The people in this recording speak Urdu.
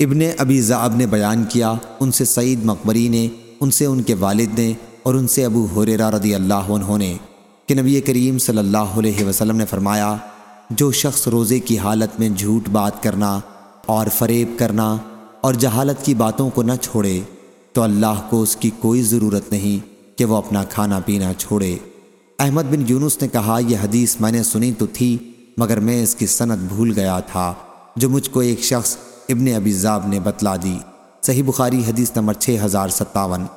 ابن ابی ذعب نے بیان کیا، ان سے سعید مقبری نے، ان سے ان کے والد نے اور ان سے ابو حریرہ رضی اللہ عنہ نے کہ نبی کریم صلی اللہ علیہ وسلم نے فرمایا، جو شخص روزے کی حالت میں جھوٹ بات کرنا اور فریب کرنا اور جہالت کی باتوں کو نہ چھوڑے، تو اللہ کو اس کی کوئی ضرورت نہیں کہ وہ اپنا کھانا پینا چھوڑے۔ احمد بن یونس نے کہا، یہ حدیث میں نے سنی تو تھی، مگر میں اس کی صنعت بھول گیا تھا۔ جو مجھ کو ایک شخص ابن ابی زاب نے بتلا دی۔ صحیح بخاری حدیث نمبر 6057